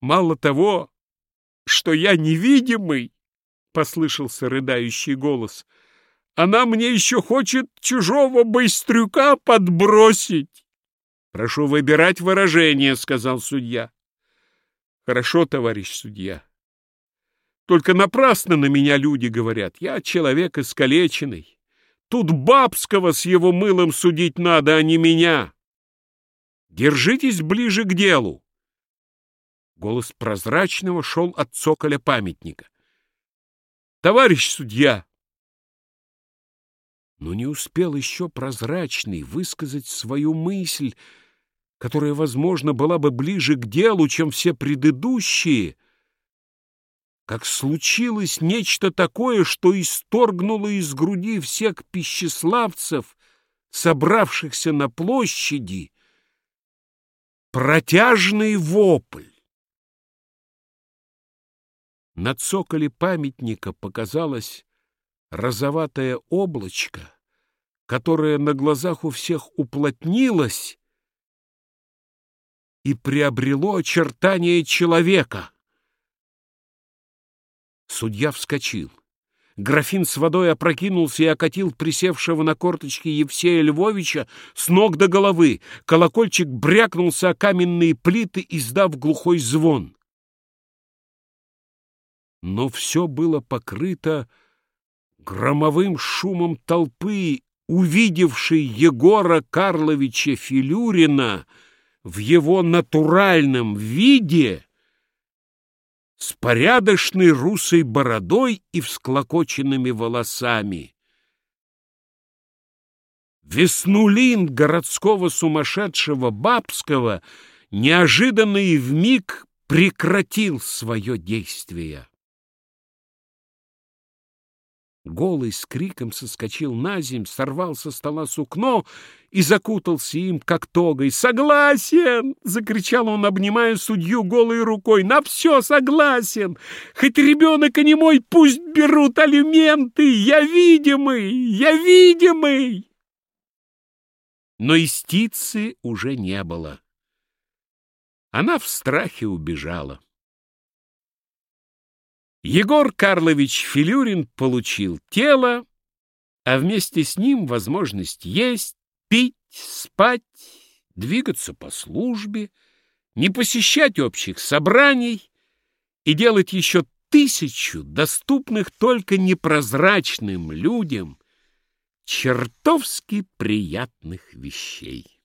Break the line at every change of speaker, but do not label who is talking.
Мало того, что я невидимый, — послышался рыдающий голос, — она мне еще хочет чужого быстрюка подбросить. — Прошу выбирать выражение, — сказал судья. — Хорошо, товарищ судья. Только напрасно на меня люди говорят. Я человек искалеченный. Тут Бабского с его мылом судить надо, а не меня. Держитесь ближе к делу. Голос прозрачного шел от цоколя памятника. «Товарищ судья!» Но не успел еще прозрачный высказать свою мысль, которая, возможно, была бы ближе к делу, чем все предыдущие, как случилось нечто такое, что исторгнуло из груди всех пищеславцев, собравшихся на площади, протяжный вопль. На цоколе памятника показалось розоватое облачко, которое на глазах у всех уплотнилось и приобрело очертания человека. Судья вскочил. Графин с водой опрокинулся и окатил присевшего на корточки Евсея Львовича с ног до головы. Колокольчик брякнулся о каменные плиты, издав глухой звон но все было покрыто громовым шумом толпы, увидевшей Егора Карловича Филюрина в его натуральном виде с порядочной русой бородой и всклокоченными волосами. Веснулин городского сумасшедшего Бабского неожиданно и вмиг прекратил свое действие. Голый с криком соскочил на земь, сорвал со стола сукно и закутался им, как тогой. «Согласен!» — закричал он, обнимая судью голой рукой. «На все согласен! Хоть ребенок и не мой, пусть берут алименты! Я видимый! Я видимый!» Но истицы уже не было. Она в страхе убежала. Егор Карлович Филюрин получил тело, а вместе с ним возможность есть, пить, спать, двигаться по службе, не посещать общих собраний и делать еще тысячу доступных только непрозрачным людям чертовски приятных вещей.